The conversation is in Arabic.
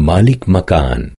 مالك مكان